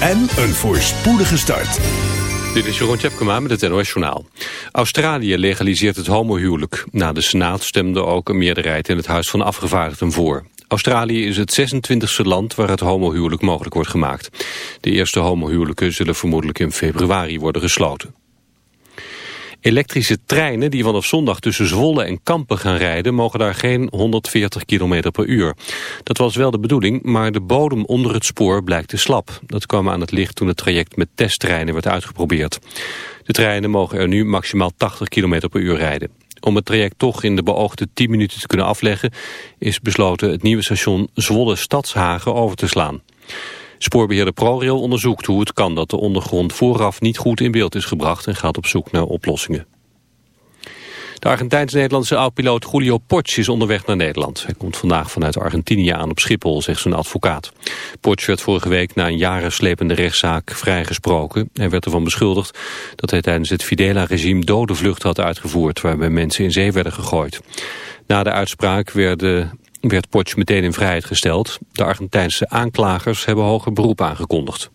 en een voorspoedige start. Dit is Jeroen Tjepkema met het NOS Journaal. Australië legaliseert het homohuwelijk. Na de Senaat stemde ook een meerderheid in het Huis van Afgevaardigden voor. Australië is het 26e land waar het homohuwelijk mogelijk wordt gemaakt. De eerste homohuwelijken zullen vermoedelijk in februari worden gesloten. Elektrische treinen die vanaf zondag tussen Zwolle en Kampen gaan rijden... mogen daar geen 140 km per uur. Dat was wel de bedoeling, maar de bodem onder het spoor blijkt te slap. Dat kwam aan het licht toen het traject met testtreinen werd uitgeprobeerd. De treinen mogen er nu maximaal 80 km per uur rijden. Om het traject toch in de beoogde 10 minuten te kunnen afleggen... is besloten het nieuwe station Zwolle-Stadshagen over te slaan. Spoorbeheerder ProRail onderzoekt hoe het kan dat de ondergrond vooraf niet goed in beeld is gebracht en gaat op zoek naar oplossingen. De Argentijns-Nederlandse oud-piloot Julio Potsch is onderweg naar Nederland. Hij komt vandaag vanuit Argentinië aan op Schiphol, zegt zijn advocaat. Potsch werd vorige week na een jaren slepende rechtszaak vrijgesproken. Hij werd ervan beschuldigd dat hij tijdens het Fidela-regime dode vluchten had uitgevoerd... waarbij mensen in zee werden gegooid. Na de uitspraak werden werd Potsch meteen in vrijheid gesteld. De Argentijnse aanklagers hebben hoger beroep aangekondigd.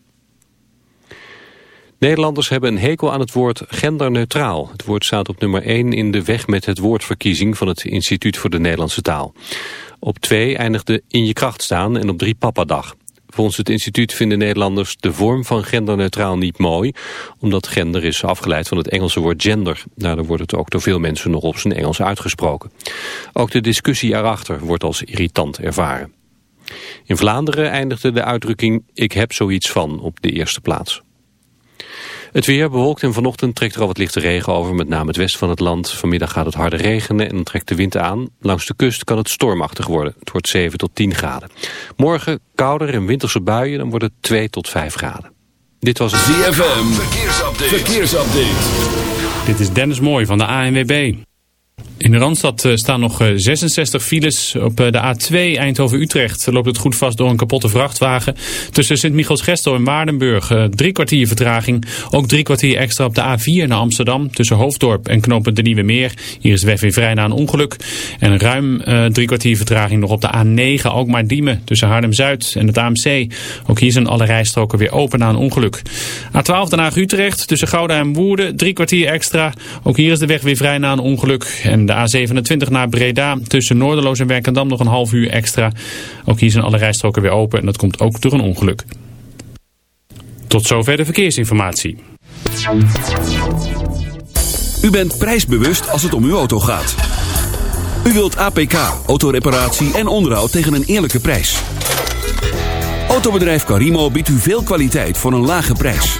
Nederlanders hebben een hekel aan het woord genderneutraal. Het woord staat op nummer 1 in de weg met het woordverkiezing van het Instituut voor de Nederlandse Taal. Op 2 eindigde in je kracht staan en op 3 papadag. Volgens het instituut vinden Nederlanders de vorm van genderneutraal niet mooi, omdat gender is afgeleid van het Engelse woord gender. Daardoor wordt het ook door veel mensen nog op zijn Engels uitgesproken. Ook de discussie erachter wordt als irritant ervaren. In Vlaanderen eindigde de uitdrukking ik heb zoiets van op de eerste plaats. Het weer bewolkt en vanochtend trekt er al wat lichte regen over, met name het westen van het land. Vanmiddag gaat het harder regenen en dan trekt de wind aan. Langs de kust kan het stormachtig worden. Het wordt 7 tot 10 graden. Morgen kouder en winterse buien, dan wordt het 2 tot 5 graden. Dit was het ZFM. Verkeersupdate. Verkeersupdate. Dit is Dennis Mooij van de ANWB. In de Randstad eh, staan nog 66 eh, files. Op eh, de A2 Eindhoven-Utrecht loopt het goed vast door een kapotte vrachtwagen. Tussen Sint-Michels-Gestel en Waardenburg drie kwartier vertraging. Ook drie kwartier extra op de A4 naar Amsterdam. Tussen Hoofddorp en knooppunt de Nieuwe Meer. Hier is weg weer vrij na een ongeluk. En ruim drie kwartier vertraging nog op de A9 ook maar Diemen. Tussen Haarlem-Zuid en het AMC. Ook hier zijn alle rijstroken weer open na een ongeluk. A12 Den Haag-Utrecht tussen Gouda en Woerden. Drie kwartier extra. Ook hier is de weg weer vrij na een ongeluk. En de A27 naar Breda tussen Noorderloos en Werkendam nog een half uur extra. Ook hier zijn alle rijstroken weer open en dat komt ook door een ongeluk. Tot zover de verkeersinformatie. U bent prijsbewust als het om uw auto gaat. U wilt APK, autoreparatie en onderhoud tegen een eerlijke prijs. Autobedrijf Carimo biedt u veel kwaliteit voor een lage prijs.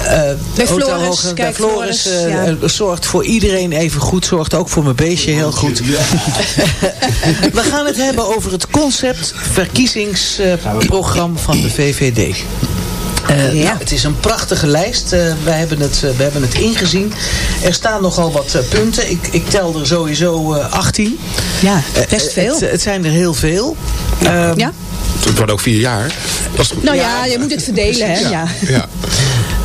Uh, Bij Floris, Hoogland. kijk, Bij Floris Floris, uh, ja. uh, zorgt voor iedereen even goed. Zorgt ook voor mijn beestje heel goed. We gaan het hebben over het concept verkiezingsprogramma van de VVD. Uh, Ja. nou, het is een prachtige lijst. Uh, wij hebben het, uh, we hebben het ingezien. Er staan nogal wat uh, punten. Ik, ik tel er sowieso uh, 18. Ja, best veel. Het, het zijn er heel veel. Ja? Het wordt ook vier jaar. Dat is goed. Nou ja, je moet het verdelen, hè? Ja. Ja.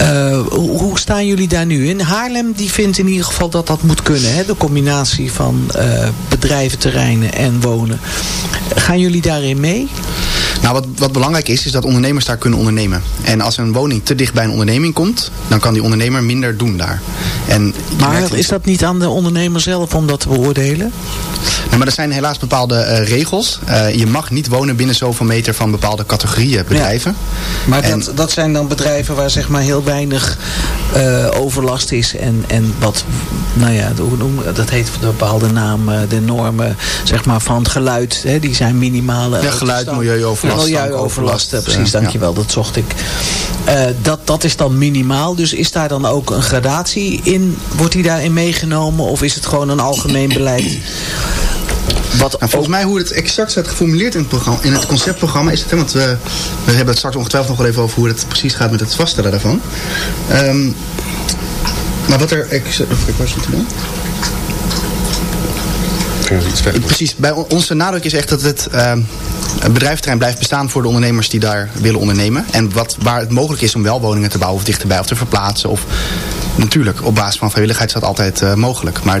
Uh, hoe, hoe staan jullie daar nu in? Haarlem die vindt in ieder geval dat dat moet kunnen. Hè? De combinatie van uh, bedrijventerreinen en wonen. Gaan jullie daarin mee? Nou, wat, wat belangrijk is, is dat ondernemers daar kunnen ondernemen. En als een woning te dicht bij een onderneming komt, dan kan die ondernemer minder doen daar. En maar is dat niet aan de ondernemer zelf om dat te beoordelen? Maar er zijn helaas bepaalde eh, regels. Eh, je mag niet wonen binnen zoveel meter van bepaalde categorieën bedrijven. Maar En- dat, dat zijn dan bedrijven waar zeg maar heel weinig eh, overlast is. En, en wat, nou ja, hoe noem, dat heet een bepaalde naam, de normen zeg maar, van het geluid. Hè, die zijn minimale. Ja, geluid, milieuoverlast, Milieuoverlast, precies, dankjewel, dat zocht ik. Dat, dat is dan minimaal, dus is daar dan ook een gradatie in? Wordt die daarin meegenomen of is het gewoon een algemeen beleid? Wat Nou, volgens mij hoe het exact staat geformuleerd in het, programma, in het conceptprogramma is het, hè, want we, we hebben het straks ongetwijfeld nog wel even over hoe het precies gaat met het vaststellen daarvan. Ehm, maar wat er, ik, even kijken, waar is het nou? Precies, bij on- onze nadruk is echt dat het ehm, een bedrijventerrein blijft bestaan voor de ondernemers die daar willen ondernemen. En wat, waar het mogelijk is om wel woningen te bouwen of dichterbij of te verplaatsen. Of, natuurlijk, op basis van vrijwilligheid is dat altijd eh, mogelijk. Maar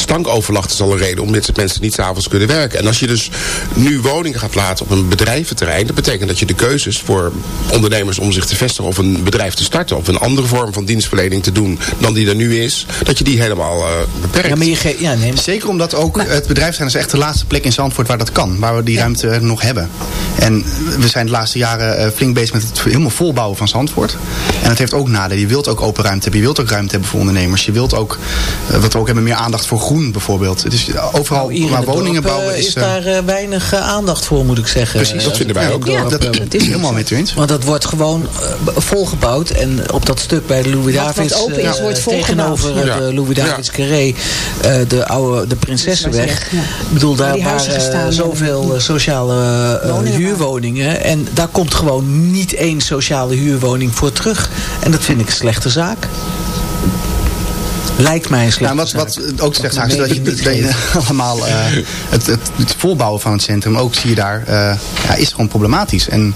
Ja. Stankoverlast is al een reden om dit mensen niet s'avonds kunnen werken. En als je dus nu woningen gaat plaatsen op een bedrijventerrein, dat betekent dat je de keuzes voor ondernemers om zich te vestigen of een bedrijf te starten of een andere vorm van dienstverlening te doen dan die er nu is, dat je die helemaal eh, beperkt. Ja, maar je ge- ja, nee, maar- Zeker omdat ook het bedrijfsterrein is echt de laatste plek in Zandvoort waar dat kan. Waar we die ruimte nog hebben. En we zijn de laatste jaren eh, flink bezig met het helemaal volbouwen van Zandvoort. En dat heeft ook nadelen. Je wilt ook open ruimte hebben. Je wilt ook ruimte hebben voor ondernemers. Je wilt ook, eh, wat we ook hebben, meer aandacht voor groen bijvoorbeeld. Het is overal hier in waar woningen eh, bouwen is... is eh, daar eh, weinig eh, aandacht voor, moet ik zeggen. Precies, dat Eh, vinden wij ook. dat, eh, dat is helemaal met u eens. Want dat wordt gewoon eh, volgebouwd. En op dat stuk bij de Louis Wat- wat Davids... open is, eh, wordt volgebouwd. Tegenover eh, Ja. de Louis Ja. Davids Carré. eh, de oude de Prinsessenweg. Ja. Ik bedoel, daar waren gestaan zoveel eh, sociale eh, Woningen huurwoningen. En daar komt gewoon niet één sociale huurwoning voor terug. En dat vind ik een slechte zaak. Lijkt mij een Ja, wat, zaak. wat ook slecht Wat is, dat je, dat je allemaal eh, het, het, het volbouwen van het centrum, ook zie je daar, eh, ja, is gewoon problematisch. En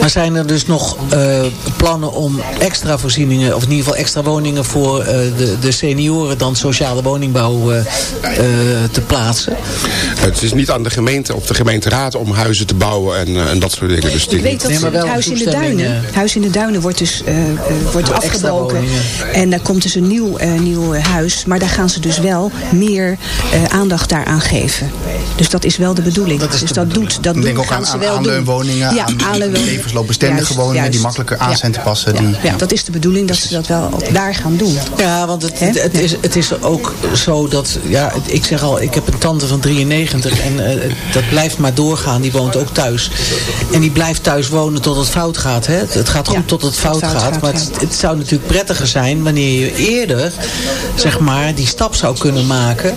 Maar zijn er dus nog uh, plannen om extra voorzieningen... of in ieder geval extra woningen voor uh, de, de senioren... dan sociale woningbouw uh, te plaatsen? Het is niet aan de gemeente of de gemeenteraad om huizen te bouwen en, en dat soort dingen. Dus Ik weet dat nee, het huis in de duinen, huis in de duinen wordt dus wordt afgebroken. En daar komt dus een nieuw, nieuw huis. Maar daar gaan ze dus wel meer aandacht daaraan geven. Dus dat is wel de bedoeling. Dat is dus de dat bedoeling. doet, dat denk doen, ook aan, ze aan wel aanleunwoningen, ja, aan aanleunwoningen. levensloopbestendige woningen Juist, die makkelijker aan zijn te passen. Ja, Die, ja, dat is de bedoeling dat ze dat wel ook daar gaan doen. Ja, want het, het, het is, het is ook zo dat, ja, ik zeg al, ik heb een tante van 93 en uh, dat blijft maar doorgaan. Die woont ook thuis. En die blijft thuis wonen tot het fout gaat. Hè? Het gaat goed Ja, tot het fout, fout gaat. gaat, maar ja. het, het zou natuurlijk prettiger zijn wanneer je eerder, zeg maar, die stap zou kunnen maken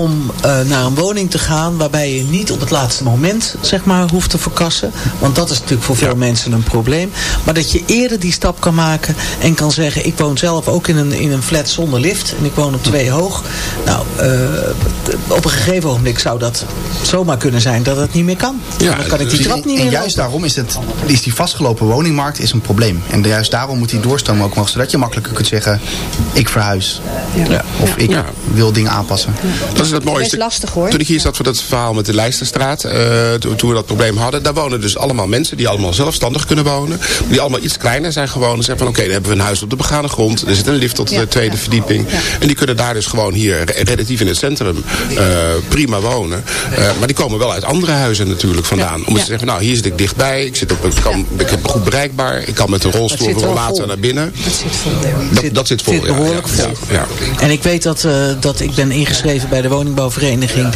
om uh, naar een woning te gaan waarbij je niet op het laatste moment, zeg maar, hoeft te verkassen. Want dat is natuurlijk voor veel mensen een probleem. Maar dat je eerder die stap kan maken en kan zeggen, ik woon zelf ook in een, in een flat zonder lift en ik woon op twee hoog. Nou, uh, op een gegeven ogenblik zou dat zomaar kunnen zijn dat het niet meer kan. Ja, dan kan ik die trap en- niet en meer juist lopen. daarom is, het, is die vastgelopen woningmarkt is een probleem. En juist daarom moet die doorstroom ook nog, zodat je makkelijker kunt zeggen, ik verhuis. Ja. Of ik Ja. wil dingen aanpassen. Dat is het mooiste. Best lastig, hoor. Toen ik hier zat voor dat verhaal met de Lijsterstraat, eh, toen, we dat probleem hadden, daar wonen dus allemaal mensen die allemaal zelfstandig kunnen wonen. Die allemaal iets kleiner zijn gewoon. En zeggen van oké, dan hebben we een huis op de begane grond. Er zit een lift tot de Ja, tweede ja. verdieping. Ja. En die kunnen daar dus gewoon hier re- relatief in het centrum eh, prima wonen. Eh, maar die komen wel uit andere huizen natuurlijk vandaan. Om Ja. te zeggen, nou hier zit ik dichtbij. Ik, zit op, ik, kan, ik heb goed bereikbaar. Ik kan met een rolstoel of een rollator vol. naar binnen. Dat zit vol. Dat, dat zit vol. zit behoorlijk vol. Ja. En ik weet dat, uh, dat ik ben ingeschreven bij de woningbouwvereniging.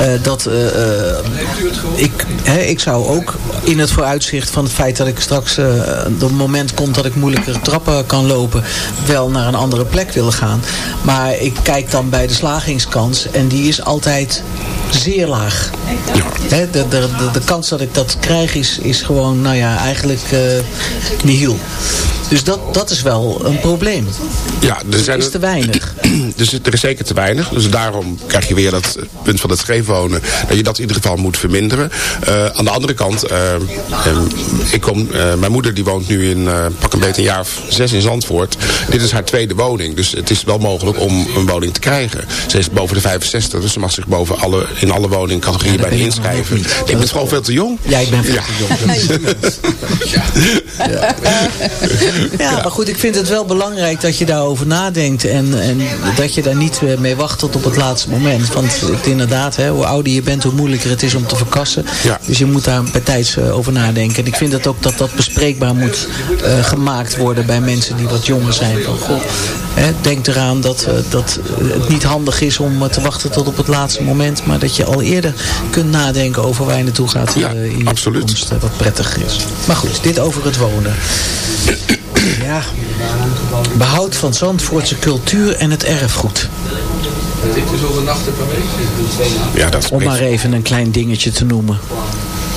Uh, dat uh, ik, hè, ik zou ook in het vooruitzicht van het feit dat ik straks uh, het moment komt dat ik moeilijkere trappen kan lopen, wel naar een andere plek willen gaan. Maar ik kijk dan bij de slagingskans en die is altijd zeer laag. Hè, de, de, de, de kans dat ik dat krijg is, is gewoon, nou ja, eigenlijk uh, nihil. Dus dat, dat is wel een probleem. Ja, er zijn is te weinig. Dus er is zeker te weinig. Dus daarom krijg je weer dat punt van het scheefwonen. Dat je dat in ieder geval moet verminderen. Uh, aan de andere kant, uh, um, ik kom, uh, mijn moeder die woont nu in pak een beetje een jaar of zes in Zandvoort. Dit is haar tweede woning. Dus het is wel mogelijk om een woning te krijgen. Ze is boven de 65, dus ze mag zich boven alle, in alle woningcategorieën Ja, ik inschrijven. Ik ben gewoon veel te jong. Ja, ik ben veel Ja. te jong. Ja. Ja, maar goed, ik vind het wel belangrijk dat je daarover nadenkt. En, en dat je daar niet eh, mee wacht tot op het laatste moment. Want het, inderdaad, hè, hoe ouder je bent, hoe moeilijker het is om te verkassen. Ja. Dus je moet daar bij tijds eh, over nadenken. En ik vind dat ook dat dat bespreekbaar moet eh, gemaakt worden bij mensen die wat jonger zijn. Van, goh, hè, denk eraan dat, eh, dat het niet handig is om eh, te wachten tot op het laatste moment. Maar dat je al eerder kunt nadenken over waar je naartoe gaat Ja, eh, in je absoluut. toekomst. eh, wat prettig is. Maar goed, dit over het wonen. Ja. ja, behoud van Zandvoortse cultuur en het erfgoed. Ja, dat Om maar even een klein dingetje te noemen.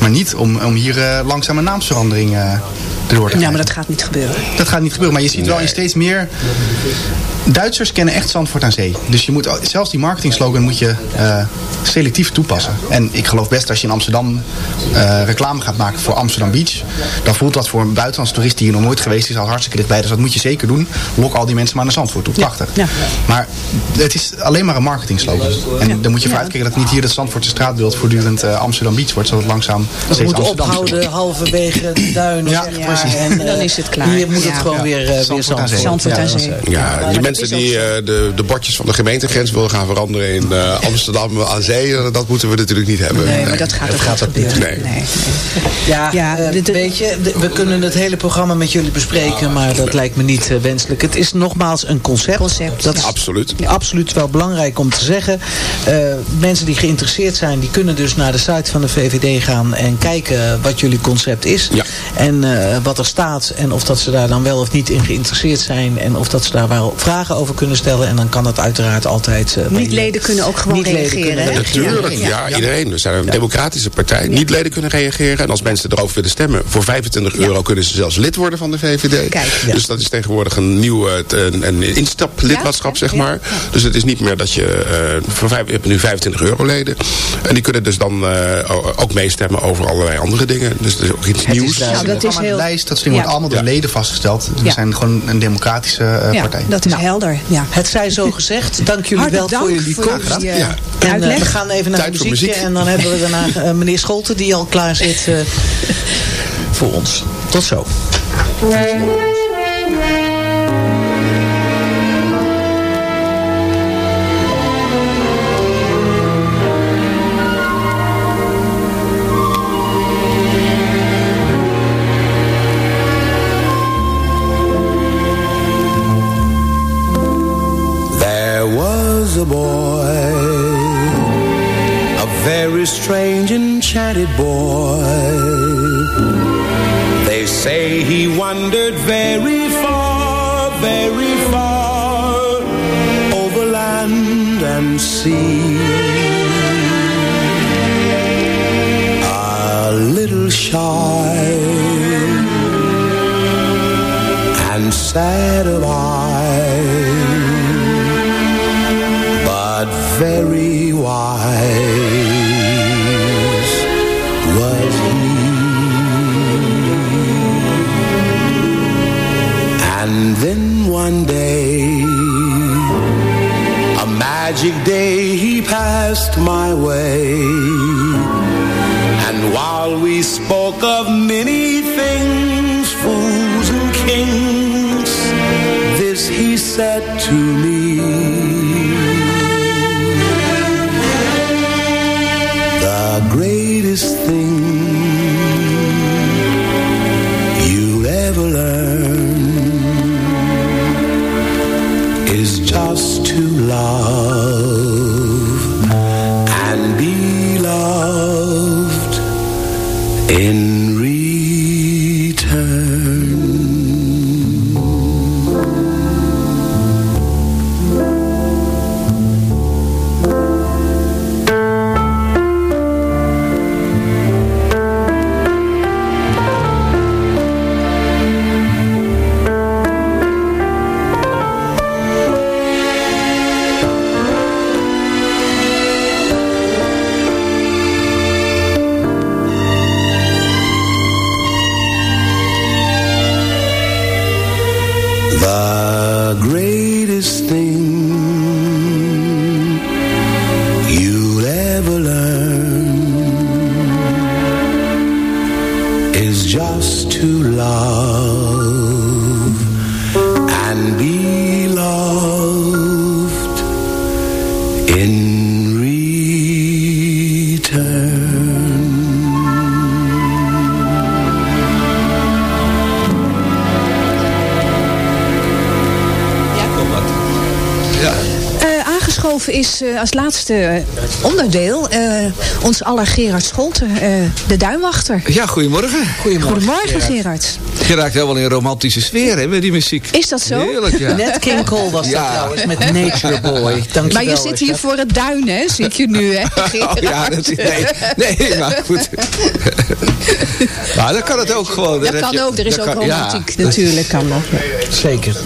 maar niet om, om hier langzaam een naamsverandering eh erdoor te Ja, krijgen. maar dat gaat niet gebeuren. Dat gaat niet gebeuren, maar je ziet wel in steeds meer... Duitsers kennen echt Zandvoort aan zee. Dus je moet, zelfs die marketingslogan moet je eh, selectief toepassen. En ik geloof best als je in Amsterdam eh, reclame gaat maken voor Amsterdam Beach... dan voelt dat voor een buitenlandse toerist die hier nog nooit geweest is al hartstikke dichtbij. Dus dat moet je zeker doen. Lok al die mensen maar naar Zandvoort toe. Prachtig. Ja. Maar het is alleen maar een marketingslogan. En dan moet je voor uitkijken dat niet hier het Zandvoortse straatbeeld voortdurend eh, Amsterdam Beach wordt. Zodat het langzaam We steeds moeten Amsterdamser wordt. ophouden halverwege de duinen. Ja, zeg maar. precies. En, eh, Dan is het klaar. Hier moet het gewoon Ja. weer, eh, weer Zandvoort aan zee. Ja, zee. Ja, maar die dat mensen die eh, de, de bordjes van de gemeentegrens willen gaan veranderen in eh, Amsterdam aan zee, eh, dat moeten we natuurlijk niet hebben. Nee, maar dat gaat ook niet gebeuren. Nee. Nee. Ja, eh, weet je, de- we kunnen het hele programma met jullie bespreken, maar dat lijkt me niet eh, wenselijk. Het is nogmaals een concept. Concept, dat ja. is Absoluut. absoluut wel belangrijk om te zeggen. Eh, mensen die geïnteresseerd zijn, die kunnen dus naar de site van de VVD gaan en kijken wat jullie concept is. Ja. En eh, wat er staat en of dat ze daar dan wel of niet in geïnteresseerd zijn en of dat ze daar wel vragen over kunnen stellen. En dan kan dat uiteraard altijd... eh, bij- Niet-leden kunnen ook gewoon reageren, hè? Natuurlijk, ja, iedereen. We zijn een democratische partij. Niet-leden kunnen reageren. En als mensen erover willen stemmen, voor 25 euro kunnen ze zelfs lid worden van de VVD. Kijk. Ja. Dus dat is tegenwoordig een nieuw eh, een, een instaplidmaatschap, Ja, zeg ja, maar. Dus het is niet meer dat je... eh voor vijf, je hebt nu 25 euro leden. En die kunnen dus dan eh, ook meestemmen over allerlei andere dingen. Dus dat is ook iets Het is nieuws. Nou, dat is de heel... lijst, dat Ja. wordt allemaal door Ja. leden vastgesteld. We Ja. zijn gewoon een democratische eh, Ja, partij. dat is Nou, helder. Ja. Het zij zo gezegd. Dank jullie Hartelijk wel voor dank jullie voor komst. jullie, eh, Ja. En eh, we gaan even naar muziekje. muziek. En dan hebben we daarna eh, meneer Scholten die al klaar zit eh, voor ons. Tot zo. Enchanted boy. They say he wandered very far, very far over land and sea. A little shy and sad of my way. And while we spoke of many things, fools and kings, this he said to me. The greatest thing you'll ever learn is just to love eh, als laatste onderdeel eh, ons aller Gerard Scholten, eh, de duinwachter. Ja, goedemorgen. Goedemorgen Gerard. Je raakt helemaal in een romantische sfeer hè, met die muziek. Is dat zo? Heerlijk, ja. Net King Cole was dat trouwens, met Nature Boy. Dankjewel, Maar je zit hier voor het duin, hè? Zie ik je nu, hè? Oh, ja, dat is, nee, nee, maar goed. Maar dan kan het ook gewoon. Dat kan je- ook, er is ook kan- ja. romantiek. Natuurlijk kan dat. Zeker.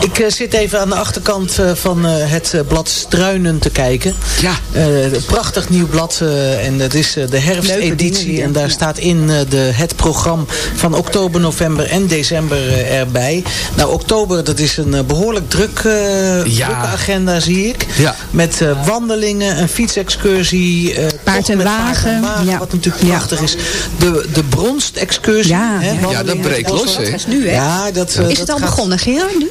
Ik eh, zit even aan de achterkant eh, van eh, het eh, blad Struinen te kijken. Ja. Eh, een prachtig nieuw blad. eh, en het is eh, de herfsteditie. En daar ja. staat in eh, de, het programma van oktober, november en december erbij. Nou, oktober, dat is een eh, behoorlijk druk, eh, Ja. drukke agenda, zie ik. Ja. Met eh, wandelingen, een fietsexcursie. eh, Paard en met wagen, ja. Wat natuurlijk Ja. prachtig is. De, de bronstexcursie. Ja, hè, ja. dat breekt los? Dat is nu, hè? Ja, dat, Is dat het al gaat- begonnen, Gerard, nu?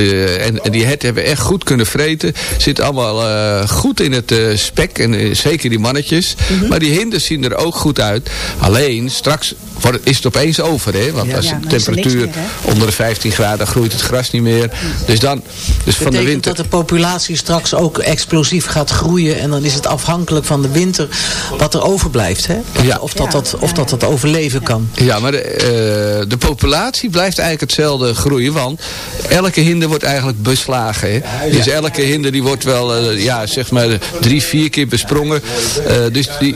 eh, en, en die herten hebben echt goed kunnen vreten. Zitten allemaal eh, goed in het eh, spek. En zeker die mannetjes. Mhm. Maar die hinders zien er ook goed uit. Alleen, straks wordt, is het opeens over. Hè? Want Ja. als Ja, de er temperatuur meer, onder de 15 graden groeit het gras niet meer. Dus dan, dus van de winter... dat de populatie straks ook explosief gaat groeien. En dan is het afhankelijk van de winter wat er overblijft. Hè? Ja. Of, dat, Ja, dat, of dat dat overleven kan. Ja, maar de, eh, de populatie blijft eigenlijk hetzelfde groeien. Want elke hinder wordt eigenlijk beslagen. Hè? Dus elke hinder die wordt wel, eh, ja, zeg maar, drie, vier keer besprongen. Eh, dus die,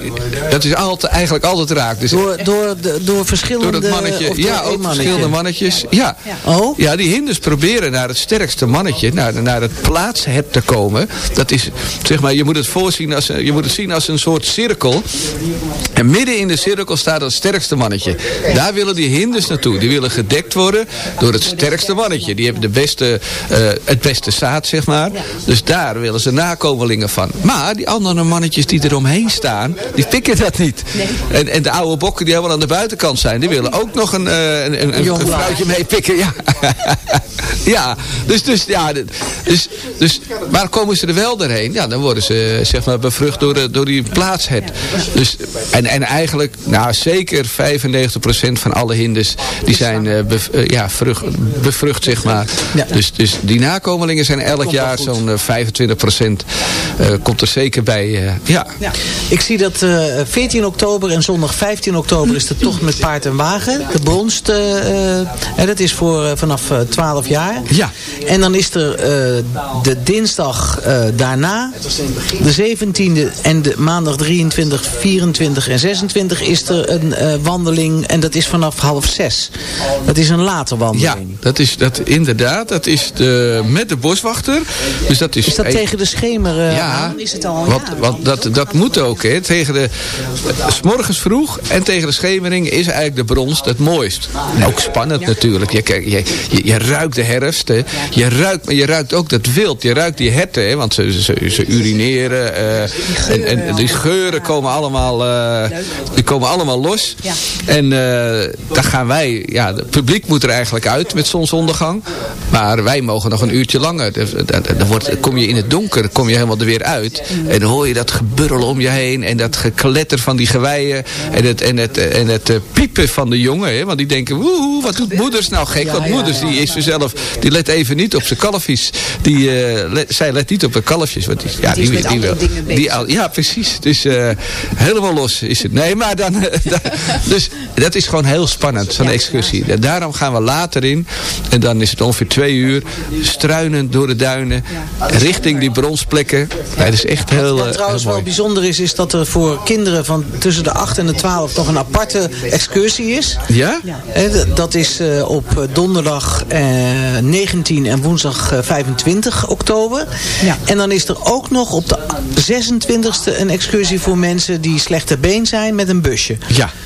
dat is altijd, eigenlijk altijd raak. Dus Door, door, de, door verschillende... door dat mannetje. of door Ja, ook mannetje? verschillende mannetjes. Ja. Oh? Ja, die hinders proberen naar het sterkste mannetje, naar, naar het plaatshert te komen. Dat is, zeg maar, je moet het voorzien als, je moet het zien als een soort cirkel. En midden in de cirkel staat het sterkste mannetje. Daar willen die hinders naartoe. Die willen gedekt worden door het sterkste mannetje. Die hebben de beste, eh, het beste zaad, zeg maar. Dus daar willen ze nakomelingen van. Maar die andere mannetjes die eromheen staan, die pikken dat niet. En, en de oude bokken die helemaal aan de buitenkant zijn, die willen ook nog een, eh, een, een, een vrouwtje meepikken. Ja. Ja, dus, dus, ja, dus, dus waar komen ze er wel doorheen? Ja, dan worden ze zeg maar bevrucht door, de, door die plaatshet. Dus, en, en eigenlijk, nou zeker 95% van alle hinders, die zijn uh, bev, uh, ja, vrucht, bevrucht, zeg maar. Ja. Dus, dus die nakomelingen zijn elk jaar zo'n uh, 25% komt er zeker bij. ja. ja. Ik zie dat 14 oktober en zondag 15 oktober is de tocht met paard en wagen. De bronst, en dat is voor vanaf 12 jaar. Ja. En dan is er de dinsdag daarna, de 17e en de maandag 23, 24 en 26 is er een wandeling. En dat is vanaf half zes. Dat is een later wandeling. Ja, dat is dat, inderdaad. Dat is de, met de boswachter. Dus dat is, is dat tegen de schemer uh, ja, aan? Is het al, want, want dat, dat moet ook. Hè. Tegen de, s morgens vroeg en tegen de schemering is eigenlijk de brons het mooist. Ook spannend ja. natuurlijk. Je, je, je, je, ruikt de herfst. Hè. Je ruikt, maar je ruikt ook dat wild. Je ruikt die herten. Hè, want ze, ze, ze urineren. Uh, en, en die geuren komen allemaal, uh, die komen allemaal los. Ja. En uh, daar gaan wij, ja, het publiek moet er eigenlijk uit met zonsondergang. Maar wij mogen nog een uurtje langer. Dan wordt, kom je in het donker, kom je helemaal er weer uit. En dan hoor je dat geburrel om je heen. En dat gekletter van die geweien. En het, en het, en het uh, piepen van de jongen. Hè, want die denken, woehoe, wat doet moeders nou gek? Want moeders, die is zelf, die let even niet op zijn kalfjes. Die, let, zij let niet op haar kalfjes. Want die, ja, die, die, die, wil, die, ja, precies. Dus uh, helemaal los is het. Nee, maar dan... Da, dus dat is gewoon heel spannend, zo'n excursie. En daarom gaan we later in. En dan is het ongeveer twee uur. Struinen door de duinen. Richting die bronsplekken. Nee, dat is echt heel Wat trouwens heel wel bijzonder is, is dat er voor kinderen van tussen de 8 en de 12 nog een aparte excursie is. Ja? Dat is uh, op donderdag 19 en woensdag 25 oktober. Ja. En dan is er ook nog op de 26e een excursie voor mensen die slechte been zijn met een busje. Ja.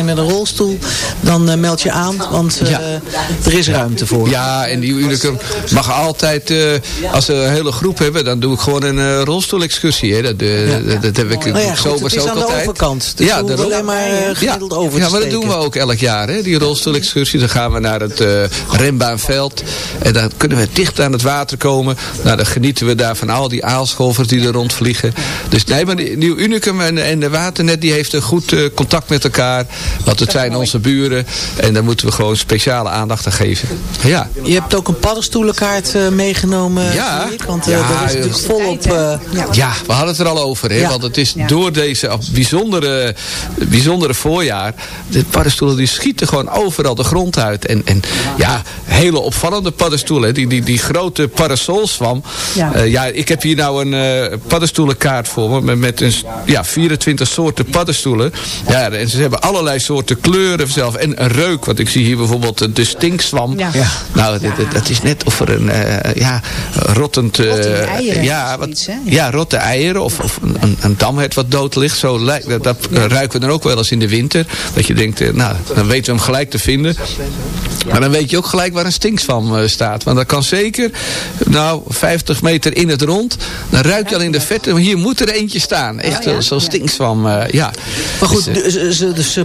met een rolstoel, dan uh, meld je aan, want ja. er is ruimte voor. Ja, en Nieuw Unicum mag altijd, uh, als we een hele groep hebben, dan doe ik gewoon een rolstoelexcursie. Hè. Dat, ja. dat, dat heb ik nou ja, altijd. Het is aan de overkant, dus ja, we alleen maar gemiddeld ja. over Ja, maar dat doen we ook elk jaar, hè, die rolstoelexcursie. Dan gaan we naar het renbaanveld en dan kunnen we dicht aan het water komen. Nou, dan genieten we daar van al die aalscholvers die er rondvliegen. Dus nee, maar Nieuw Unicum en, en de Waternet die heeft een goed uh, contact met elkaar. Want het zijn onze buren. En daar moeten we gewoon speciale aandacht aan geven. Ja. Je hebt ook een paddenstoelenkaart uh, meegenomen. Ja. Ik, want uh, ja, dat is natuurlijk volop... ja. ja, we hadden het er al over. Hè? Want het is door deze bijzondere, bijzondere voorjaar. De paddenstoelen die schieten gewoon overal de grond uit. En, en ja, hele opvallende paddenstoelen. Die, die, die grote parasolzwam. Ja. Uh, ja, ik heb hier nou een paddenstoelenkaart voor me. Met, met een, ja, 24 soorten paddenstoelen. Ja, en ze hebben allerlei soorten kleuren zelf. En een reuk. Want ik zie hier bijvoorbeeld de stinkzwam. Ja. Ja. Nou, dat, dat is net of er een uh, ja, rottend... Uh, eieren, ja, wat, iets, ja, rotte eieren. Of, of een, een damhert wat dood ligt. Zo lijkt, dat, dat ja. ruiken we dan ook wel eens in de winter. Dat je denkt, uh, nou, dan weten we hem gelijk te vinden. Maar dan weet je ook gelijk waar een stinkzwam uh, staat. Want dat kan zeker, nou, 50 meter in het rond. Dan ruik je al in de vette. Hier moet er eentje staan. Echt Oh, ja. zo'n stinkzwam, uh, ja. Maar goed, dus, ze, dus ze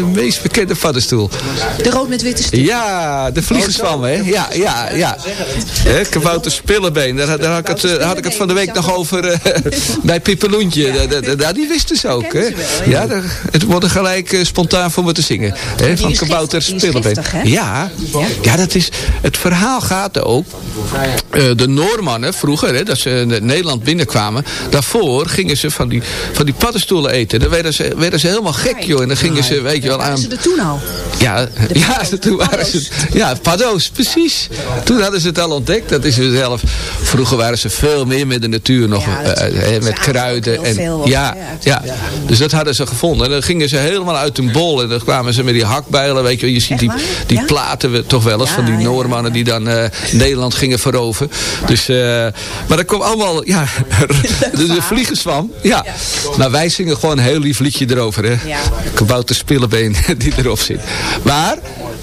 de meest bekende paddenstoel? De rood met witte stippen. Ja, de vliegenzwam, hè? Ja, ja, ja. He, kabouter spillebeen. Daar, daar, had, ik het, had ik het van de week nog over uh, bij Pippeloentje. Ja. die wisten ze ook. Hè? Ja, het wordt er gelijk uh, spontaan voor me te zingen. Hè, van kabouter spillebeen. Ja, ja, dat is... Het verhaal gaat ook... Uh, de Noormannen vroeger, hè, dat ze in Nederland binnenkwamen... daarvoor gingen ze van die, van die paddenstoelen eten. Dan werden ze, werden ze helemaal gek, joh. En dan gingen ze, weet je wel, aan... Waren ze er toen al? Ja, ja toen waren ze... Ja, paddo's, precies. Toen hadden ze het al ontdekt. Dat is ze zelf. Vroeger waren ze veel meer met de natuur nog. Ja, uh, met kruiden. En, ja, ja, dus dat hadden ze gevonden. En dan gingen ze helemaal uit hun bol. En dan kwamen ze met die hakbijlen. Weet je, je ziet die, die platen we toch wel eens. van die Noormannen die dan uh, Nederland gingen veroveren. Dus, maar dat kwam allemaal. Ja, de, vliegenswam. Ja. Maar wij zingen gewoon een heel lief liedje erover. Hè. Kabouter Spillebeen die erop zit. Maar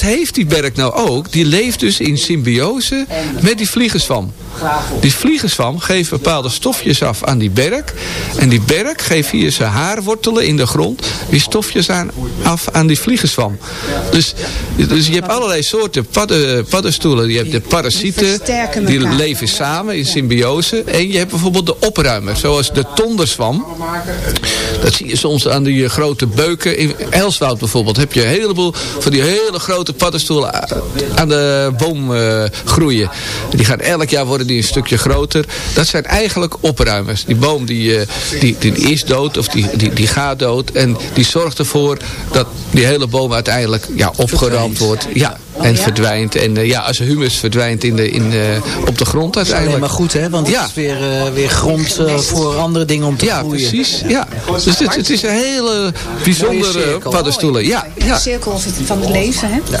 heeft die berk nou ook? Die leeft dus in symbiose met die vliegenzwam. Die vliegenzwam geeft bepaalde stofjes af aan die berk. En die berk geeft via zijn haarwortelen in de grond die stofjes aan, af aan die vliegenzwam. Dus, dus je hebt allerlei soorten padden, paddenstoelen. Je hebt de parasieten, die leven samen in symbiose. En je hebt bijvoorbeeld de opruimers, zoals de tonderzwam. Dat zie je soms aan die grote beuken. In Elswoud bijvoorbeeld heb je een heleboel van die hele grote paddenstoelen aan de boom uh, groeien. Die gaan elk jaar worden die een stukje groter. Dat zijn eigenlijk opruimers. Die boom die, uh, die, die is dood of die, die, die gaat dood. En die zorgt ervoor dat die hele boom uiteindelijk ja, opgeramd wordt. Ja, en oh, ja? verdwijnt. En uh, ja, als humus verdwijnt in de, in, op de grond uiteindelijk. maar goed hè, want ja. het is weer, weer grond voor andere dingen om te ja, groeien. Precies, ja, precies. Dus het, het, is een hele bijzondere paddenstoelen. Ja, ja. De cirkel van het leven hè. Ja.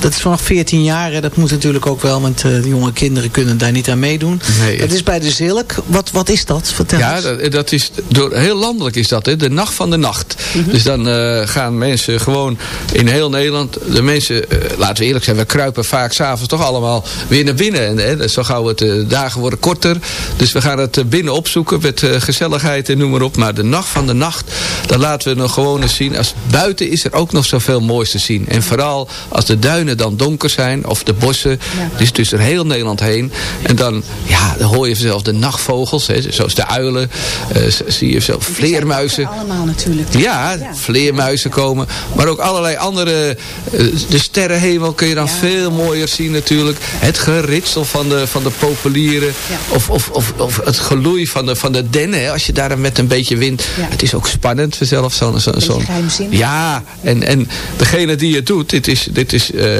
Dat is vanaf 14 jaar. Hè. Dat moet natuurlijk ook wel, want de jonge kinderen kunnen daar niet aan meedoen. Nee. Het is bij de Zilk. Wat, wat is dat? Vertel Ja, eens. dat, dat is door, heel landelijk is dat, hè? de nacht van de nacht. Dus dan eh, gaan mensen gewoon in heel Nederland, de mensen, eh, laten we eerlijk zijn, we kruipen vaak s'avonds toch allemaal weer naar binnen. En hè, zo gauw het eh, dagen worden korter. Dus we gaan het eh, binnen opzoeken met eh, gezelligheid en noem maar op. Maar de nacht van de nacht, dan laten we nog gewoon eens zien. Als buiten is er ook nog zoveel moois te zien. En vooral als de duinen dan donker zijn, of de bossen, dus tussen heel Nederland heen. En dan, ja, dan hoor je zelfs de nachtvogels, hè, zoals de uilen. eh, zie je zelf vleermuizen. Allemaal natuurlijk. Ja, vleermuizen komen. Maar ook allerlei andere... eh, de sterrenhemel kun je dan veel mooier zien natuurlijk. Het geritsel van de, van de populieren. Of, of, of, of het geloei van de, van de dennen. hè, Als je daar met een beetje wind... Het is ook spannend zelf. Zo'n zo, zo, geheimzinnig. ja, en, en degene die het doet... Dit is, dit is eh,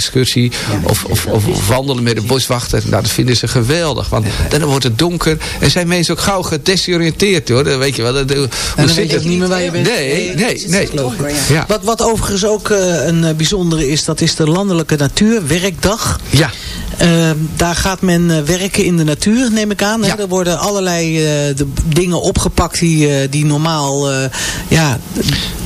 meditatie-excursie. Of, of, of wandelen met een boswachter. Nou, dat vinden ze geweldig. Want dan wordt het donker. En zijn mensen ook gauw gedesoriënteerd hoor. Dan weet je wel. Dat, hoe dan weet je niet meer waar je bent. Nee, nee, nee. Ja. Wat, wat overigens ook eh, een eh, bijzondere is, dat is de Landelijke Natuurwerkdag. Ja. Ehm, daar gaat men eh, werken in de natuur, neem ik aan. Hè? Er worden allerlei de dingen opgepakt die, die normaal... ja,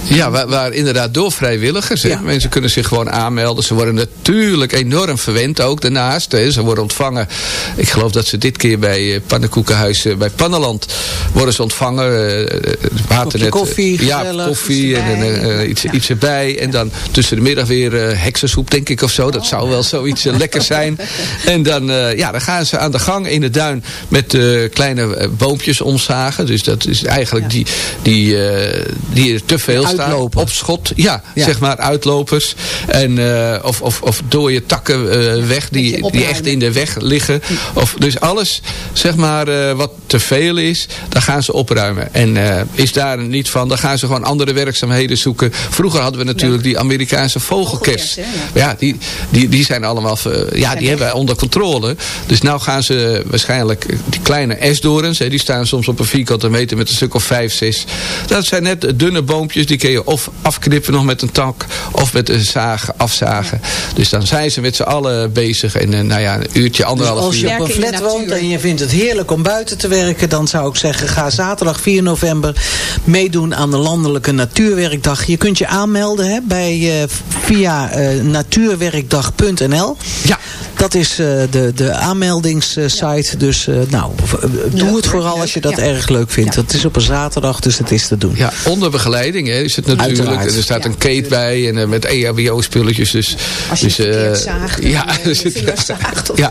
Ja, waar, waar inderdaad door vrijwilligers. Mensen kunnen zich gewoon aanmelden. Ze worden natuurlijk enorm verwend ook daarnaast. Hè. Ze worden ontvangen. Ik geloof dat ze dit keer bij eh, Pannenkoekenhuis eh, bij Pannenland worden ze ontvangen. eh, eh, waternet. Koffie, Ja, gezellig, koffie en, en, eh, iets, iets erbij. En dan tussen de middag weer eh, heksensoep denk ik of zo. Dat zou wel zoiets eh, lekkers zijn. En dan, eh, ja, dan gaan ze aan de gang in de duin met eh, kleine eh, boompjes omzagen. Dus dat is eigenlijk die, die, eh, die er te veel staan. Uitlopen. Op schot, ja, Ja. zeg maar uitlopers. En, eh, of, of, of dode takken eh, weg die, die echt in de weg liggen. Of, dus alles, zeg maar, eh, wat te veel is, dan gaan ze opruimen. En eh, is daar niet van, dan gaan ze gewoon andere werkzaamheden zoeken. Vroeger hadden we natuurlijk die Amerikaanse vogelkers. Ja, die, die, die zijn allemaal, ja, die hebben wij onder controle. Dus nou gaan ze waarschijnlijk die kleine esdorens, hè, die staan soms op een vierkante meter met een stuk of vijf, zes. Dat zijn net dunne boompjes, die kun je of afknippen nog met een tak, of met een zaag afzagen. Dus dan zijn ze met z'n allen bezig. En eh, nou ja, een uurtje, dus anderhalf als je uur. op een flat woont en je vindt het heerlijk om buiten te werken... dan zou ik zeggen, ga zaterdag 4 november meedoen aan de Landelijke Natuurwerkdag. Je kunt je aanmelden hè, bij, eh, via eh, natuurwerkdag.nl. Ja. Dat is eh, de, de aanmeldingssite. Dus eh, nou, eh, doe het vooral als je dat erg leuk vindt. Het is op een zaterdag, dus het is te doen. Ja, onder begeleiding hè, is het natuurlijk. Uiteraard. Er staat een kate bij en met EHBO-spulletjes. Dus, Als je dus, het eh, zaagt, ja, dus het- zaagt of ja,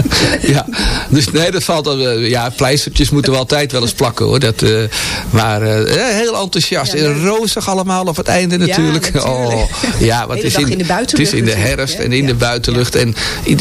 ja, dus nee, dat valt al. Ja, pleistertjes moeten we altijd wel eens plakken hoor. Dat, eh, maar eh, heel enthousiast. en rozig allemaal op het einde natuurlijk. natuurlijk. Oh, ja, het is in, in de het buitenlucht is in de herfst hè? en in de buitenlucht. En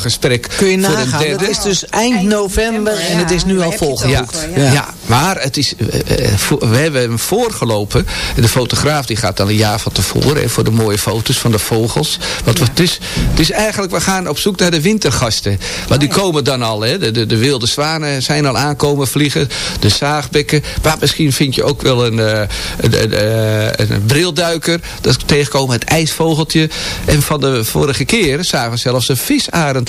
gesprek Kun je voor een nagaan, derde. het is dus eind november en het is nu al volgeboekt. Ja, ja. maar het is, we hebben hem voorgelopen. En de fotograaf die gaat dan een jaar van tevoren voor de mooie foto's van de vogels. Want het, is, het is eigenlijk, we gaan op zoek naar de wintergasten. Want die komen dan al. Hè. De, de, de wilde zwanen zijn al aankomen vliegen. De zaagbekken. Maar misschien vind je ook wel een, een, een, een brilduiker. Dat tegenkomen het ijsvogeltje. En van de vorige keer zagen we zelfs een visarend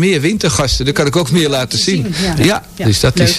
meer wintergasten. Dan kan ik ook meer laten zien. Ja, dus dat is...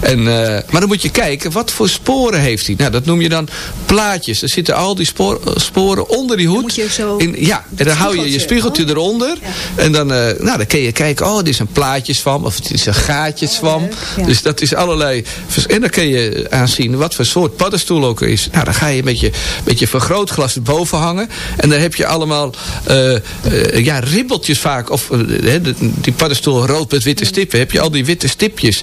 En, uh, maar dan moet je kijken, wat voor sporen heeft hij? Nou, dat noem je dan plaatjes. Er zitten al die spoor, sporen onder die hoed. In, ja, en dan hou je je spiegeltje oh. eronder. Ja. En dan, uh, nou, dan kun je kijken, oh, dit is een plaatjeswam. Of het is een gaatjeswam. Oh, ja. Dus dat is allerlei... En dan kun je aanzien wat voor soort paddenstoel ook is. Nou, dan ga je met je, met je vergrootglas erboven hangen. En dan heb je allemaal uh, ja, ribbeltjes vaak. Of die paddenstoel rood met witte stippen. Heb je al die witte stipjes.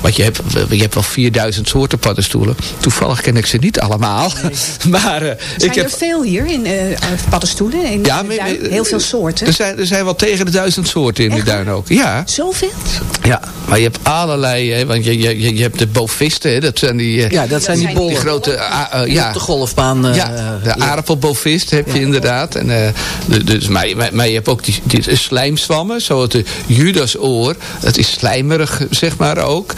want je hebt, je hebt wel 4000 soorten paddenstoelen. Toevallig ken ik ze niet allemaal. Nee. maar, uh, zijn ik heb... er veel hier in uh, paddenstoelen? In ja, de duin? Heel veel soorten? Er zijn, er zijn wel tegen de duizend soorten in Echt? de duin ook. Ja. Zoveel? Ja, maar je hebt allerlei. Hè, want je, je, je hebt de bovisten. Hè, dat zijn die, uh, ja, dat zijn die, die grote... ja. de golfbaan. ja, de aardappelbovist heb je ja. inderdaad. En, dus, maar, maar, maar, je hebt ook die, die slijmzwammen. Zoals de judasoor. Het is slijmerig, zeg maar ook.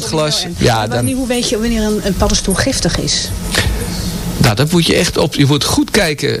vergrootglas. Ja, dan... Hoe weet je wanneer een, een paddenstoel giftig is? Nou, dat moet je echt op. Je moet goed kijken.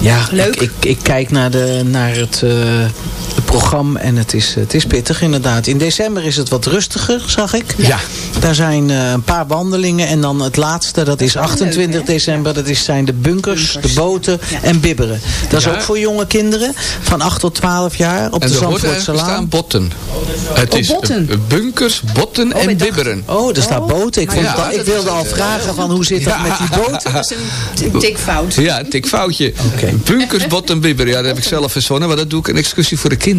Ja, Leuk. Ik, ik, ik kijk naar, de, naar het, het programma en het is, het is pittig inderdaad. In december is het wat rustiger, zag ik. Ja. Daar zijn eh, een paar wandelingen en dan het laatste, dat is 28 december. Dat is, zijn de bunkers, de boten en bibberen. Dat is Ja. ook voor jonge kinderen van 8 tot 12 jaar op En de Zandvoortse ergens staan Laan. botten. Het Oh, is botten. eh, bunkers, botten en ik dacht- bibberen. Oh, er staat boten. Ik, vond ja, al- ik dat wilde al vragen van hoe zit dat Ja. met die boten? Dat is een, een tikfout. Ja, een tikfoutje. Bunkers, botten, bibberen. Ja, dat heb ik zelf verzonnen. Maar dat doe ik een excursie voor de kinderen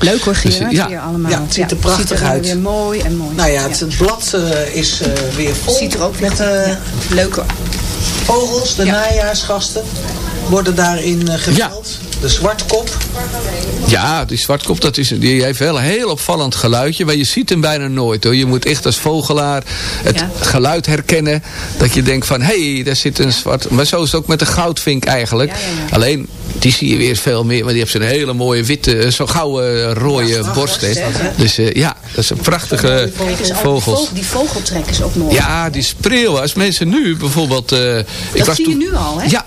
Leuk hoor, Dus, ja. hier allemaal. Ja, het ziet er prachtig ziet er uit. weer mooi en mooi. Nou ja, het, het blad eh, is eh, weer vol. Ziet er ook met met eh, Leuk hoor. vogels, de Ja. najaarsgasten. Worden daarin eh geveld. De zwartkop. Ja, die zwartkop, dat is, die heeft wel een heel opvallend geluidje. Maar je ziet hem bijna nooit hoor. Je moet echt als vogelaar het Ja. geluid herkennen. Dat je denkt van, hé, hey, daar zit een zwart... Maar zo is het ook met de goudvink eigenlijk. Ja, ja, ja. Alleen, die zie je weer veel meer. Maar die heeft zo'n hele mooie witte, eh, zo'n gouden rode borst. Hè. Dus eh, ja, dat is een prachtige vogel- Die vogeltrek is ook mooi. Ja, die spreeuwen. Als mensen nu bijvoorbeeld... eh, ik dat was zie je nu al, hè? Ja.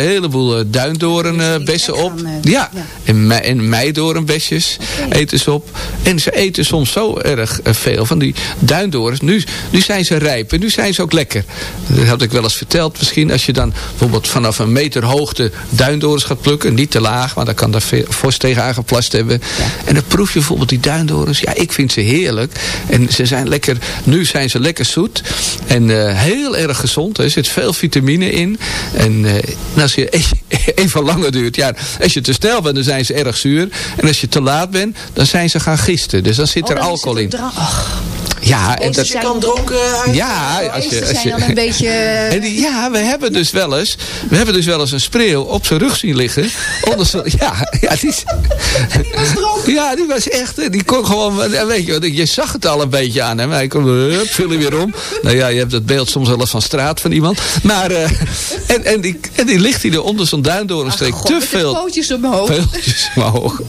heleboel eh, duindorenbessen die op. eh, ja. En, mei- en meidoornbesjes eten ze op. En ze eten soms zo erg eh, veel van die duindorens. Nu, nu zijn ze rijp en nu zijn ze ook lekker. Dat had ik wel eens verteld. Misschien als je dan bijvoorbeeld vanaf een meter hoogte duindorens gaat plukken. Niet te laag, want dan kan daar veel fors tegen aangeplast hebben. En dan proef je bijvoorbeeld die duindorens. Ja, ik vind ze heerlijk. En ze zijn lekker, nu zijn ze lekker zoet. En eh, heel erg gezond. Er zit veel vitamine in. En eh, en als je even langer duurt. Ja, als je te snel bent, dan zijn ze erg zuur. En als je te laat bent, dan zijn ze gaan gisten. Dus dan zit Oh, er alcohol in. Ja, en dat, je kan dronken uit. ja, als je, als zijn je, dan een beetje... en die- ja, we hebben dus wel eens, we hebben dus wel eens een spreeuw op zijn rug zien liggen. Onder zijn- ja, ja, die, die was dronken. Ja, die was echt, eh, die kon gewoon, eh, weet je, je zag het al een beetje aan hem. Hij kon, hup, viel hij weer om. Nou ja, je hebt dat beeld soms wel eens van straat van iemand. Maar, eh, en, en, die, en die ligt hij er onder zo'n duindorenstreek. God, Te met de veel pootjes omhoog. Peultjes omhoog.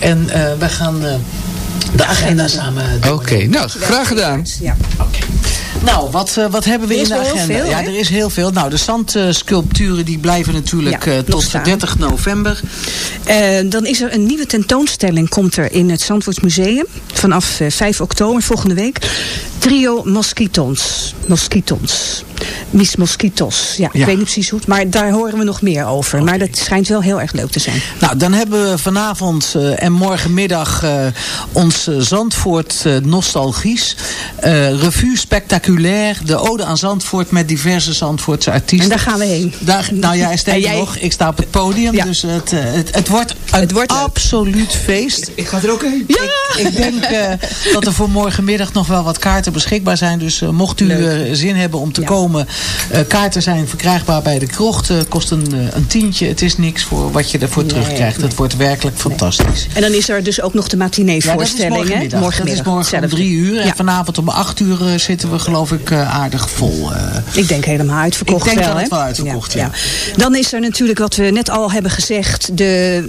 En eh, wij gaan eh, de agenda samen doen. Oké, nou, graag gedaan. Ja. Nou, wat, eh, wat hebben we in de agenda? veel, ja, er is heel veel. Nou, de zandsculpturen die blijven natuurlijk Ja, tot staan. 30 november. Dan is er een nieuwe tentoonstelling komt er in het Zandvoortsmuseum. Vanaf eh, 5 oktober volgende week. Trio Mosquitons. Mosquitons. Mis Mosquitos. Ja, ik weet niet precies hoe het, maar daar horen we nog meer over. Maar dat schijnt wel heel erg leuk te zijn. Nou, dan hebben we vanavond uh, en morgenmiddag uh, ons Zandvoort uh, nostalgisch. revue spectaculair. De ode aan Zandvoort met diverse Zandvoortse artiesten. En daar gaan we heen. Daar, nou ja, sterker jij... nog, ik sta op het podium. Ja. Dus het, het, het, wordt een het wordt absoluut feest. Ik ga er ook heen. Ja! Ik, ik denk dat er voor morgenmiddag nog wel wat kaarten beschikbaar zijn. Dus mocht u zin hebben om te ja. komen... Uh, kaarten zijn verkrijgbaar bij de krocht. Kost een, een tientje. Het is niks voor wat je ervoor nee, terugkrijgt. Nee. Het wordt werkelijk nee. fantastisch. En dan is er dus ook nog de matinee-voorstelling. Ja, morgenmiddag. morgenmiddag. Dat is morgen om drie uur. En vanavond om acht uur zitten we geloof ik aardig vol. ik denk helemaal uitverkocht Ik denk wel, dat het wel uitverkocht, ja. Dan is er natuurlijk wat we net al hebben gezegd. De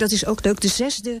dat is ook leuk, de zesde...